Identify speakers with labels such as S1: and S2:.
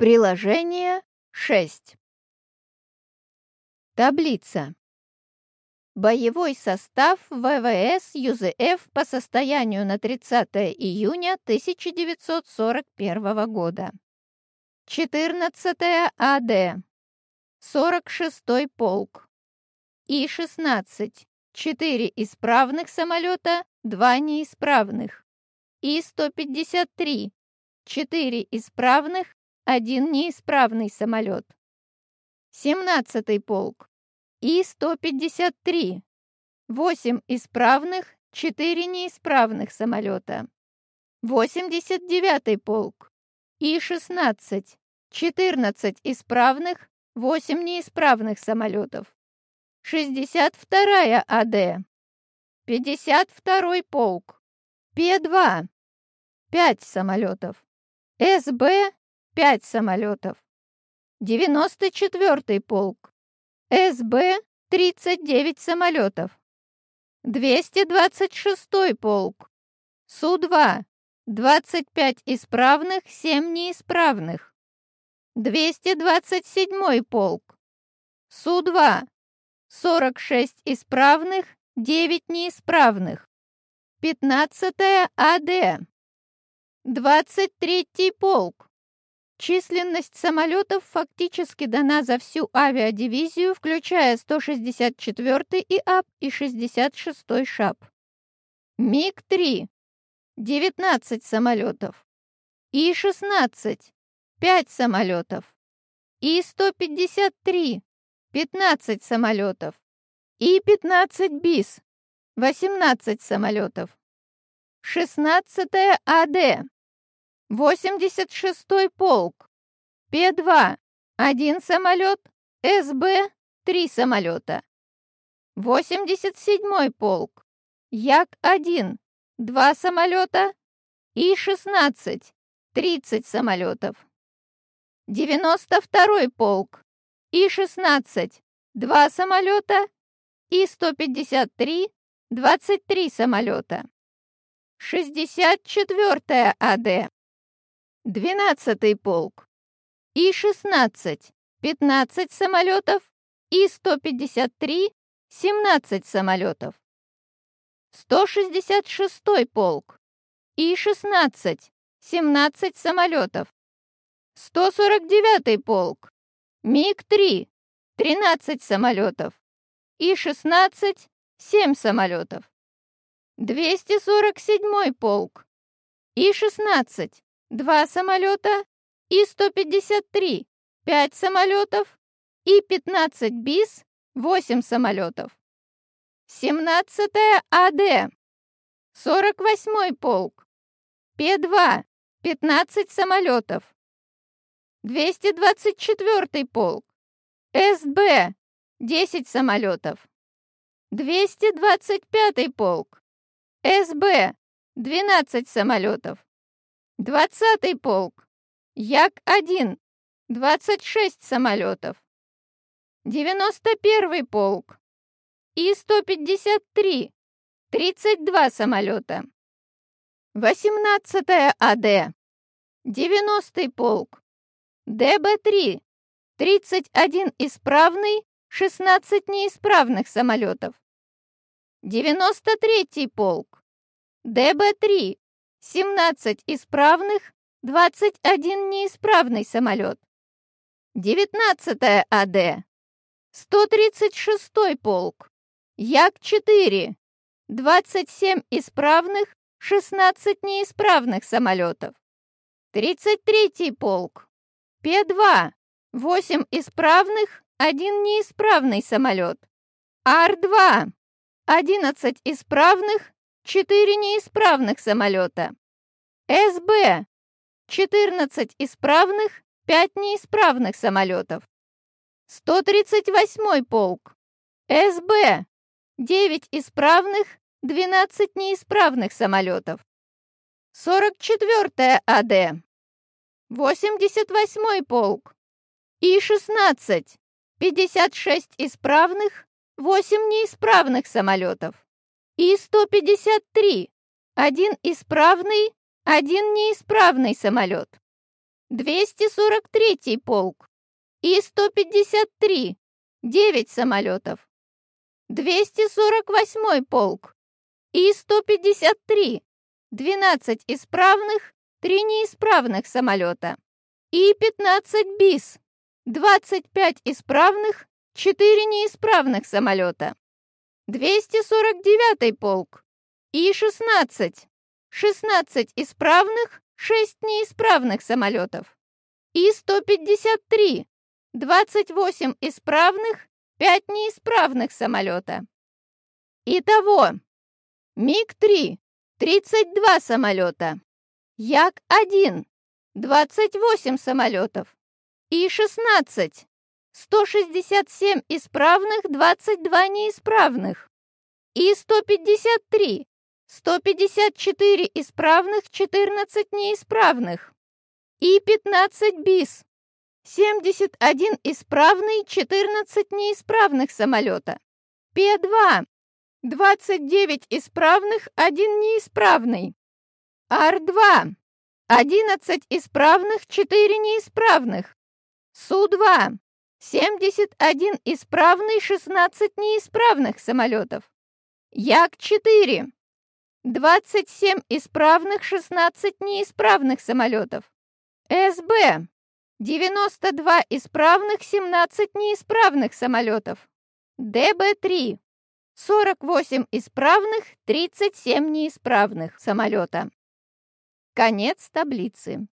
S1: Приложение 6. Таблица. Боевой состав ВВС ЮЗФ по состоянию на 30 июня 1941 года. 14 АД. 46 полк. И-16. 4 исправных самолета, 2 неисправных. И-153. 4 исправных, один неисправный самолет. 17-й полк. И-153. 8 исправных, 4 неисправных самолета. 89-й полк. И-16. 14 исправных, 8 неисправных самолетов. 62-я АД. 52-й полк. П-2. 5 самолетов. СБ 5 самолетов. 94-й полк. СБ 39 самолетов. 226-й полк. Су-2 25 исправных, 7 неисправных. 227-й полк. Су-2 46 исправных, 9 неисправных. 15-я АД. 23-й полк. Численность самолетов фактически дана за всю авиадивизию, включая 164-й ИАП и 66-й ШАП. МиГ-3 – 19 самолетов. И-16 – 5 самолетов. И-153 – 15 самолетов. И-15 БИС – 18 самолетов. 16 АД 86-й полк. П-2 – один самолет. СБ – три самолета. 87-й полк. Як-1 – два самолета. И-16 – 30 самолетов. 92-й полк. И-16 – два самолета. И-153 – 23 самолета. 64-я АД 12-й полк. И-16 – 15 самолетов. И-153 – 17 самолетов. 166-й полк. И-16 – 17 самолетов. 149-й полк. МиГ-3 – 13 самолетов. И-16 – 7 самолетов. 247-й полк. И-16 два самолета, И-153 – 5 самолетов, И-15 БИС – 8 самолетов. 17 АД, 48 полк, П-2 – 15 самолетов. 224 полк, СБ – 10 самолетов. 225 полк, СБ – 12 самолетов. Двадцатый полк. Як-1. 26 самолетов. Девяносто первый полк. И-153. 32 самолета. 18 АД. 90 полк. ДБ-3. 31 исправный, 16 неисправных самолетов. 93 полк. ДБ-3. 17 исправных, 21 неисправный самолет. 19 АД. 136 полк. Як-4. 27 исправных, 16 неисправных самолетов. 33 полк. П-2. 8 исправных, 1 неисправный самолет. Ар-2. 11 исправных, 4 неисправных самолета. СБ 14 исправных, 5 неисправных самолетов. 138 полк. СБ 9 исправных, 12 неисправных самолетов. 44 АД. 88 полк. И-16 56 исправных, 8 неисправных самолетов. И-153 один исправный, один неисправный самолет. 243 полк. И-153 – 9 самолетов. 248 полк. И-153 – 12 исправных, 3 неисправных самолета. И-15 БИС – 25 исправных, 4 неисправных самолета. 249 полк. И-16 – 16 исправных, 6 неисправных самолетов. И-153 – 28 исправных, 5 неисправных самолета. Итого МиГ-3 – 32 самолета, Як-1 – 28 самолетов, И-16 – 167 исправных, 22 неисправных, И-153 – 154 исправных, 14 неисправных, И-15 БИС 71 исправный, 14 неисправных самолета. П-2 – 29 исправных, 1 неисправный. Ар-2 – 11 исправных, 4 неисправных. Су-2 – 71 исправный, 16 неисправных самолетов. Як-4 – 27 исправных, 16 неисправных самолетов. СБ 92 исправных, 17 неисправных самолетов. ДБ-3 48 исправных, 37 неисправных самолета. Конец таблицы.